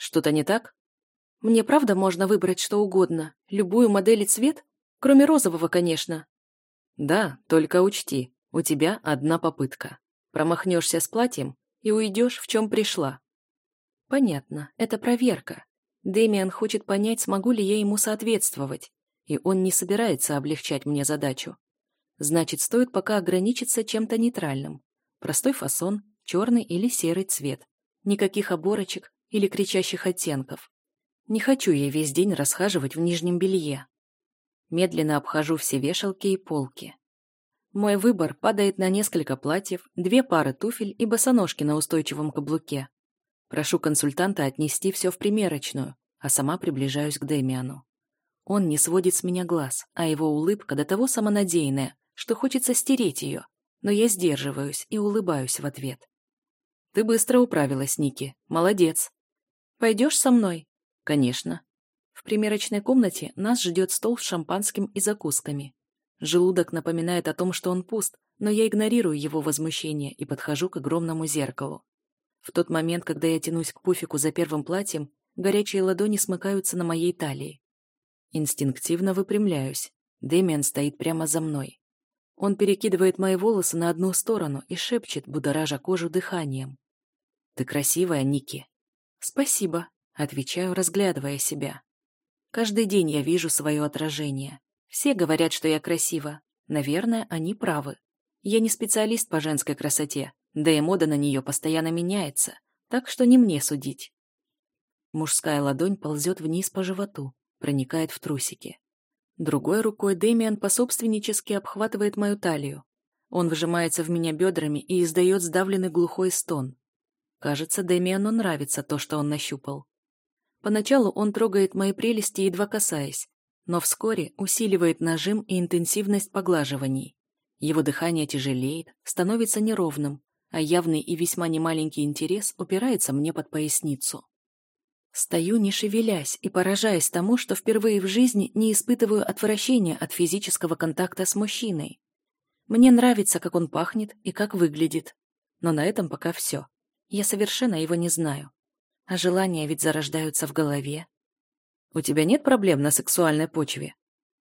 Что-то не так? Мне правда можно выбрать что угодно? Любую модель и цвет? Кроме розового, конечно. Да, только учти, у тебя одна попытка. Промахнешься с платьем и уйдешь, в чем пришла. Понятно, это проверка. Дэмиан хочет понять, смогу ли я ему соответствовать, и он не собирается облегчать мне задачу. Значит, стоит пока ограничиться чем-то нейтральным. Простой фасон, черный или серый цвет. Никаких оборочек или кричащих оттенков. Не хочу я весь день расхаживать в нижнем белье. Медленно обхожу все вешалки и полки. Мой выбор падает на несколько платьев, две пары туфель и босоножки на устойчивом каблуке. Прошу консультанта отнести все в примерочную, а сама приближаюсь к Демиану. Он не сводит с меня глаз, а его улыбка до того самонадеянная, что хочется стереть ее, но я сдерживаюсь и улыбаюсь в ответ. «Ты быстро управилась, Ники. Молодец». «Пойдешь со мной?» «Конечно». В примерочной комнате нас ждет стол с шампанским и закусками. Желудок напоминает о том, что он пуст, но я игнорирую его возмущение и подхожу к огромному зеркалу. В тот момент, когда я тянусь к пуфику за первым платьем, горячие ладони смыкаются на моей талии. Инстинктивно выпрямляюсь. Дэмиан стоит прямо за мной. Он перекидывает мои волосы на одну сторону и шепчет, будоража кожу дыханием. «Ты красивая, Ники». «Спасибо», — отвечаю, разглядывая себя. Каждый день я вижу свое отражение. Все говорят, что я красива. Наверное, они правы. Я не специалист по женской красоте, да и мода на нее постоянно меняется, так что не мне судить. Мужская ладонь ползет вниз по животу, проникает в трусики. Другой рукой Дэмиан пособственнически обхватывает мою талию. Он вжимается в меня бедрами и издает сдавленный глухой стон. Кажется, Дэмиану нравится то, что он нащупал. Поначалу он трогает мои прелести, едва касаясь, но вскоре усиливает нажим и интенсивность поглаживаний. Его дыхание тяжелеет, становится неровным, а явный и весьма немаленький интерес упирается мне под поясницу. Стою, не шевелясь, и поражаясь тому, что впервые в жизни не испытываю отвращения от физического контакта с мужчиной. Мне нравится, как он пахнет и как выглядит. Но на этом пока все. Я совершенно его не знаю. А желания ведь зарождаются в голове, у тебя нет проблем на сексуальной почве?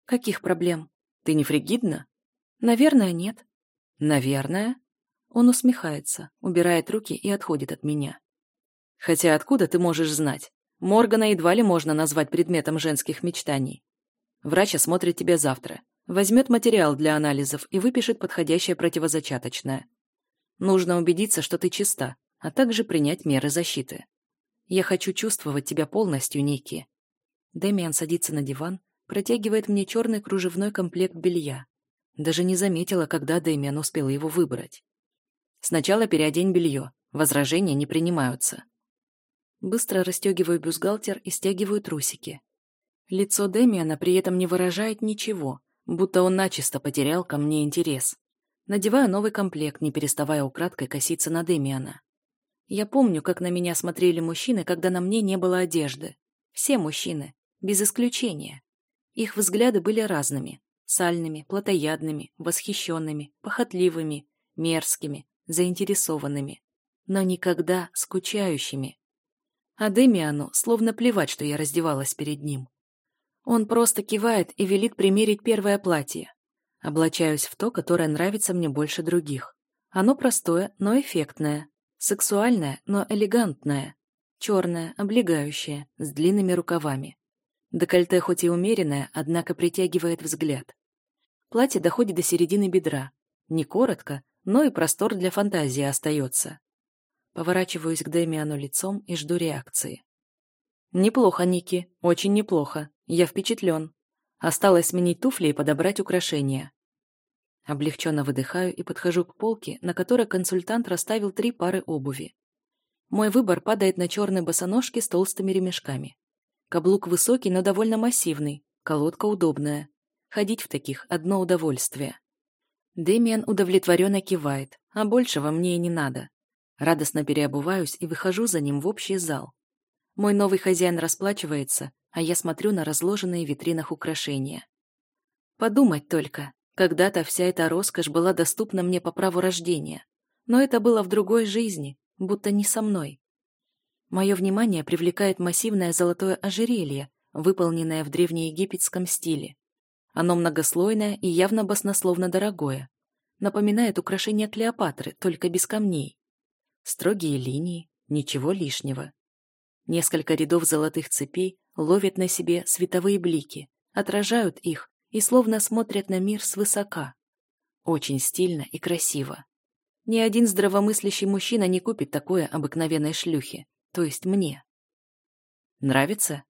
Каких проблем? Ты не фригидна? Наверное, нет. Наверное? Он усмехается, убирает руки и отходит от меня. Хотя откуда ты можешь знать? Моргана едва ли можно назвать предметом женских мечтаний. Врач осмотрит тебя завтра, возьмет материал для анализов и выпишет подходящее противозачаточное. Нужно убедиться, что ты чиста, а также принять меры защиты. Я хочу чувствовать тебя полностью, Ники. Дэмиан садится на диван, протягивает мне черный кружевной комплект белья. Даже не заметила, когда Дэмиан успел его выбрать. Сначала переодень белье, возражения не принимаются. Быстро расстегиваю бюстгальтер и стягиваю трусики. Лицо Дэмиана при этом не выражает ничего, будто он начисто потерял ко мне интерес. Надеваю новый комплект, не переставая украдкой коситься на Дэмиана. Я помню, как на меня смотрели мужчины, когда на мне не было одежды. Все мужчины без исключения. Их взгляды были разными – сальными, плотоядными, восхищенными, похотливыми, мерзкими, заинтересованными, но никогда скучающими. А Демиану словно плевать, что я раздевалась перед ним. Он просто кивает и велит примерить первое платье. Облачаюсь в то, которое нравится мне больше других. Оно простое, но эффектное. Сексуальное, но элегантное. Черное, облегающее, с длинными рукавами. Декольте хоть и умеренное, однако притягивает взгляд. Платье доходит до середины бедра. Не коротко, но и простор для фантазии остается. Поворачиваюсь к Дэмиану лицом и жду реакции. «Неплохо, Ники, очень неплохо. Я впечатлен. Осталось сменить туфли и подобрать украшения». Облегченно выдыхаю и подхожу к полке, на которой консультант расставил три пары обуви. Мой выбор падает на черные босоножки с толстыми ремешками. Каблук высокий, но довольно массивный, колодка удобная. Ходить в таких – одно удовольствие. Дэмиан удовлетворенно кивает, а большего мне и не надо. Радостно переобуваюсь и выхожу за ним в общий зал. Мой новый хозяин расплачивается, а я смотрю на разложенные в витринах украшения. Подумать только, когда-то вся эта роскошь была доступна мне по праву рождения. Но это было в другой жизни, будто не со мной. Мое внимание привлекает массивное золотое ожерелье, выполненное в древнеегипетском стиле. Оно многослойное и явно баснословно дорогое. Напоминает украшение Клеопатры, только без камней. Строгие линии, ничего лишнего. Несколько рядов золотых цепей ловят на себе световые блики, отражают их и словно смотрят на мир свысока. Очень стильно и красиво. Ни один здравомыслящий мужчина не купит такое обыкновенной шлюхи, то есть мне. Нравится?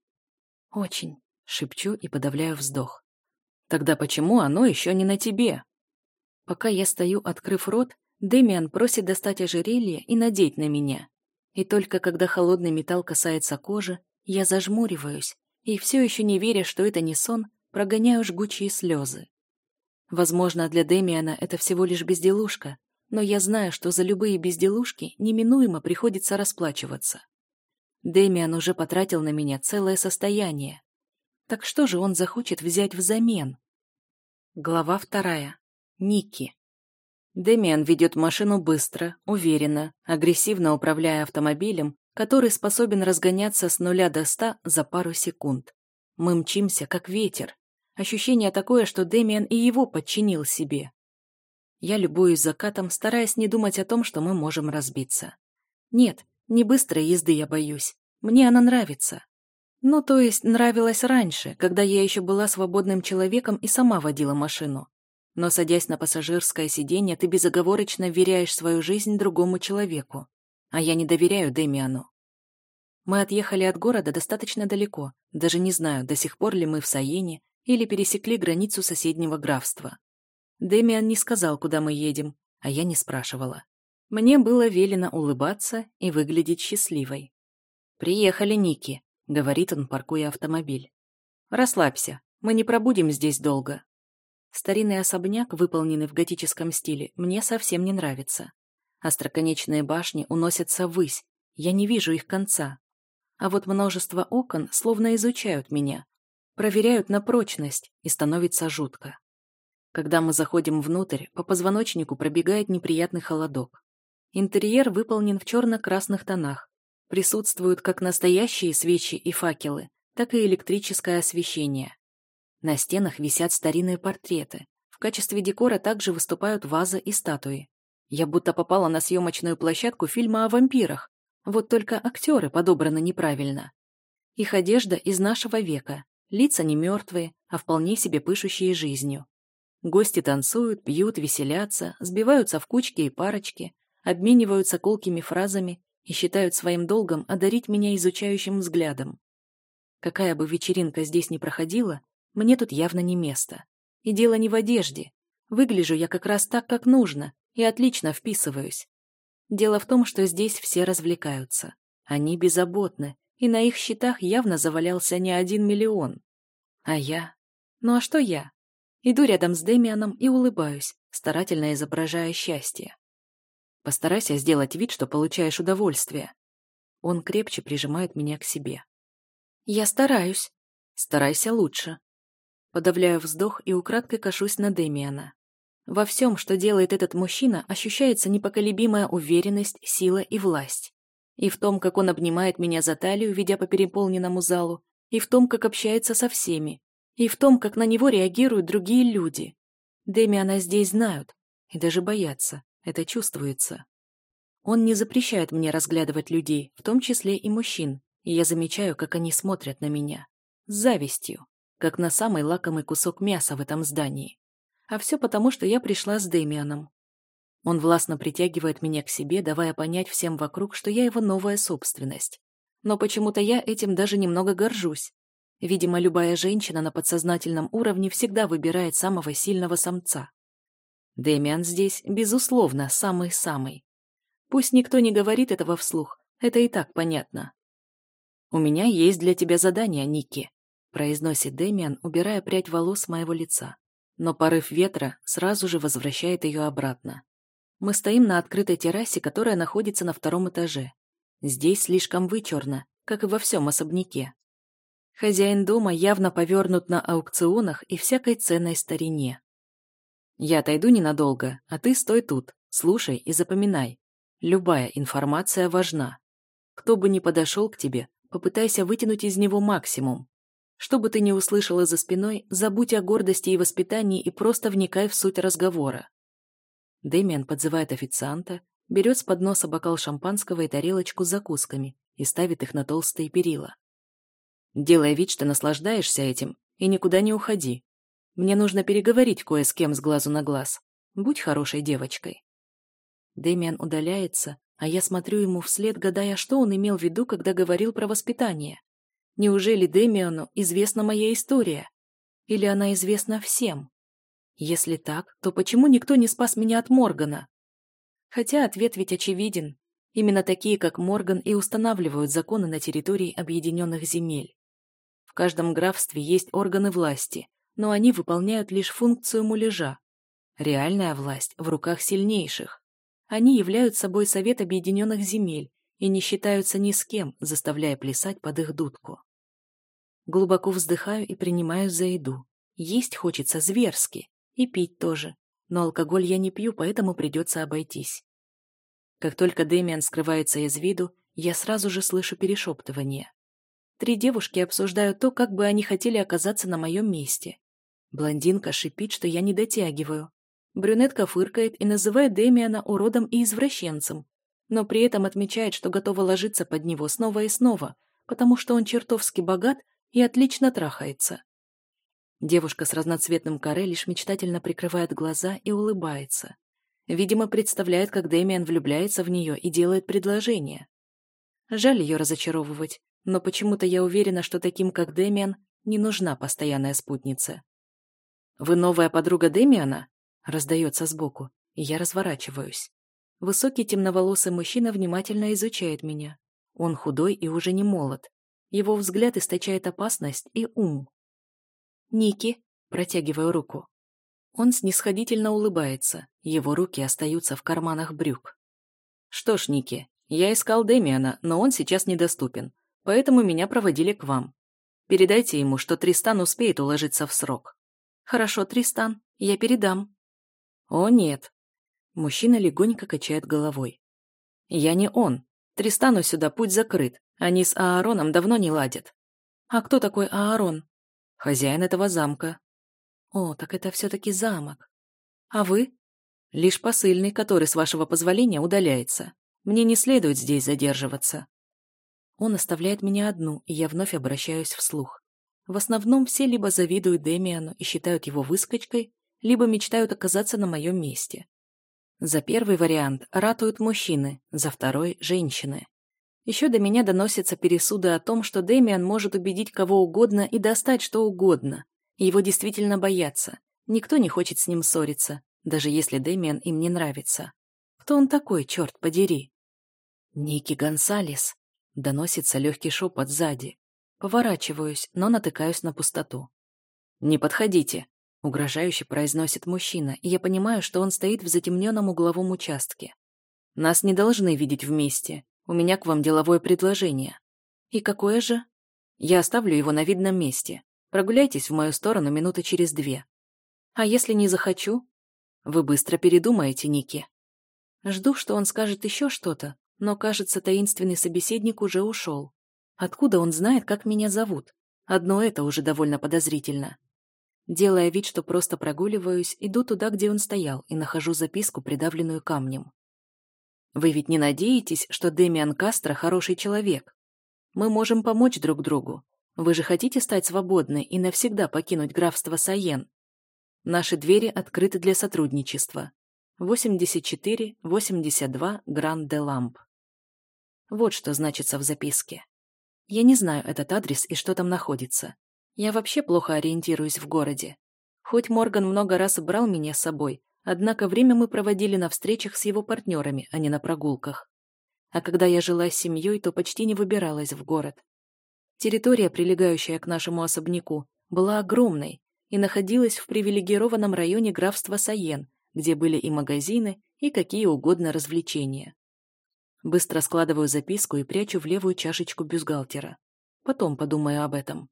Очень, шепчу и подавляю вздох. Тогда почему оно еще не на тебе? Пока я стою, открыв рот, Дэмиан просит достать ожерелье и надеть на меня. И только когда холодный металл касается кожи, я зажмуриваюсь и, все еще не веря, что это не сон, прогоняю жгучие слезы. Возможно, для Дэмиана это всего лишь безделушка, но я знаю, что за любые безделушки неминуемо приходится расплачиваться. Дэмиан уже потратил на меня целое состояние. Так что же он захочет взять взамен? Глава вторая. Ники. Дэмиан ведет машину быстро, уверенно, агрессивно управляя автомобилем, который способен разгоняться с нуля до ста за пару секунд. Мы мчимся, как ветер. Ощущение такое, что Дэмиан и его подчинил себе. Я любуюсь закатом, стараясь не думать о том, что мы можем разбиться. Нет, не быстрой езды я боюсь. Мне она нравится. Ну, то есть, нравилась раньше, когда я еще была свободным человеком и сама водила машину. Но, садясь на пассажирское сиденье, ты безоговорочно веряешь свою жизнь другому человеку. А я не доверяю Демиану. Мы отъехали от города достаточно далеко, даже не знаю, до сих пор ли мы в Саене или пересекли границу соседнего графства. Демиан не сказал, куда мы едем, а я не спрашивала. Мне было велено улыбаться и выглядеть счастливой. «Приехали, Ники», — говорит он, паркуя автомобиль. «Расслабься, мы не пробудем здесь долго». Старинный особняк, выполненный в готическом стиле, мне совсем не нравится. Остроконечные башни уносятся ввысь, я не вижу их конца. А вот множество окон словно изучают меня, проверяют на прочность, и становится жутко. Когда мы заходим внутрь, по позвоночнику пробегает неприятный холодок. Интерьер выполнен в черно-красных тонах. Присутствуют как настоящие свечи и факелы, так и электрическое освещение. На стенах висят старинные портреты. В качестве декора также выступают вазы и статуи. Я будто попала на съемочную площадку фильма о вампирах. Вот только актеры подобраны неправильно. Их одежда из нашего века. Лица не мертвые, а вполне себе пышущие жизнью. Гости танцуют, пьют, веселятся, сбиваются в кучки и парочки, обмениваются колкими фразами и считают своим долгом одарить меня изучающим взглядом. Какая бы вечеринка здесь ни проходила, мне тут явно не место. И дело не в одежде. Выгляжу я как раз так, как нужно, и отлично вписываюсь. Дело в том, что здесь все развлекаются. Они беззаботны, и на их счетах явно завалялся не один миллион. А я? Ну а что я? Иду рядом с Демианом и улыбаюсь, старательно изображая счастье. Постарайся сделать вид, что получаешь удовольствие. Он крепче прижимает меня к себе. Я стараюсь. Старайся лучше. Подавляю вздох и украдкой кашусь на Демиана. Во всем, что делает этот мужчина, ощущается непоколебимая уверенность, сила и власть. И в том, как он обнимает меня за талию, ведя по переполненному залу, и в том, как общается со всеми, и в том, как на него реагируют другие люди. Демиана здесь знают и даже боятся, это чувствуется. Он не запрещает мне разглядывать людей, в том числе и мужчин, и я замечаю, как они смотрят на меня. С завистью как на самый лакомый кусок мяса в этом здании. А все потому, что я пришла с Дэмианом. Он властно притягивает меня к себе, давая понять всем вокруг, что я его новая собственность. Но почему-то я этим даже немного горжусь. Видимо, любая женщина на подсознательном уровне всегда выбирает самого сильного самца. Дэмиан здесь, безусловно, самый-самый. Пусть никто не говорит этого вслух, это и так понятно. «У меня есть для тебя задание, Ники», произносит Дэмиан, убирая прядь волос моего лица. Но порыв ветра сразу же возвращает ее обратно. Мы стоим на открытой террасе, которая находится на втором этаже. Здесь слишком вычурно, как и во всем особняке. Хозяин дома явно повернут на аукционах и всякой ценной старине. Я отойду ненадолго, а ты стой тут, слушай и запоминай. Любая информация важна. Кто бы ни подошел к тебе, попытайся вытянуть из него максимум. Что бы ты ни услышала за спиной, забудь о гордости и воспитании и просто вникай в суть разговора. Дэмиан подзывает официанта, берет с подноса бокал шампанского и тарелочку с закусками и ставит их на толстые перила. Делай вид, что наслаждаешься этим, и никуда не уходи. Мне нужно переговорить кое с кем с глазу на глаз. Будь хорошей девочкой. Дэмиан удаляется, а я смотрю ему вслед, гадая, что он имел в виду, когда говорил про воспитание. Неужели Демиану известна моя история? Или она известна всем? Если так, то почему никто не спас меня от Моргана? Хотя ответ ведь очевиден. Именно такие, как Морган, и устанавливают законы на территории объединенных земель. В каждом графстве есть органы власти, но они выполняют лишь функцию муляжа. Реальная власть в руках сильнейших. Они являются собой Совет Объединенных Земель и не считаются ни с кем, заставляя плясать под их дудку. Глубоко вздыхаю и принимаю за еду. Есть хочется зверски. И пить тоже. Но алкоголь я не пью, поэтому придется обойтись. Как только Дэмиан скрывается из виду, я сразу же слышу перешептывание. Три девушки обсуждают то, как бы они хотели оказаться на моем месте. Блондинка шипит, что я не дотягиваю. Брюнетка фыркает и называет Дэмиана уродом и извращенцем, но при этом отмечает, что готова ложиться под него снова и снова, потому что он чертовски богат и отлично трахается. Девушка с разноцветным каре лишь мечтательно прикрывает глаза и улыбается. Видимо, представляет, как Дэмиан влюбляется в нее и делает предложение. Жаль ее разочаровывать, но почему-то я уверена, что таким, как Дэмиан, не нужна постоянная спутница. «Вы новая подруга Дэмиана?» — раздается сбоку, и я разворачиваюсь. Высокий темноволосый мужчина внимательно изучает меня. Он худой и уже не молод. Его взгляд источает опасность и ум. «Ники», протягиваю руку. Он снисходительно улыбается, его руки остаются в карманах брюк. «Что ж, Ники, я искал Демиана, но он сейчас недоступен, поэтому меня проводили к вам. Передайте ему, что Тристан успеет уложиться в срок». «Хорошо, Тристан, я передам». «О, нет». Мужчина легонько качает головой. «Я не он. Тристану сюда путь закрыт. Они с Аароном давно не ладят. А кто такой Аарон? Хозяин этого замка. О, так это все-таки замок. А вы? Лишь посыльный, который, с вашего позволения, удаляется. Мне не следует здесь задерживаться. Он оставляет меня одну, и я вновь обращаюсь вслух. В основном все либо завидуют Демиану и считают его выскочкой, либо мечтают оказаться на моем месте. За первый вариант ратуют мужчины, за второй – женщины. Еще до меня доносятся пересуды о том, что Дэмиан может убедить кого угодно и достать что угодно. Его действительно боятся. Никто не хочет с ним ссориться, даже если Дэмиан им не нравится. Кто он такой, черт подери? Ники Гонсалес. Доносится легкий шепот сзади. Поворачиваюсь, но натыкаюсь на пустоту. «Не подходите», — угрожающе произносит мужчина, и я понимаю, что он стоит в затемненном угловом участке. «Нас не должны видеть вместе. У меня к вам деловое предложение. И какое же? Я оставлю его на видном месте. Прогуляйтесь в мою сторону минуты через две. А если не захочу? Вы быстро передумаете, Ники. Жду, что он скажет еще что-то, но, кажется, таинственный собеседник уже ушел. Откуда он знает, как меня зовут? Одно это уже довольно подозрительно. Делая вид, что просто прогуливаюсь, иду туда, где он стоял, и нахожу записку, придавленную камнем. Вы ведь не надеетесь, что Демиан Кастро хороший человек? Мы можем помочь друг другу. Вы же хотите стать свободной и навсегда покинуть графство Сайен? Наши двери открыты для сотрудничества. 84-82 Гран-де-Ламп. Вот что значится в записке. Я не знаю этот адрес и что там находится. Я вообще плохо ориентируюсь в городе. Хоть Морган много раз брал меня с собой, Однако время мы проводили на встречах с его партнерами, а не на прогулках. А когда я жила с семьей, то почти не выбиралась в город. Территория, прилегающая к нашему особняку, была огромной и находилась в привилегированном районе графства Саен, где были и магазины, и какие угодно развлечения. Быстро складываю записку и прячу в левую чашечку бюстгальтера. Потом подумаю об этом.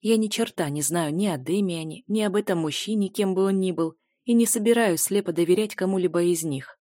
Я ни черта не знаю ни о Демиане, ни об этом мужчине, кем бы он ни был, и не собираюсь слепо доверять кому-либо из них.